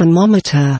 thermometer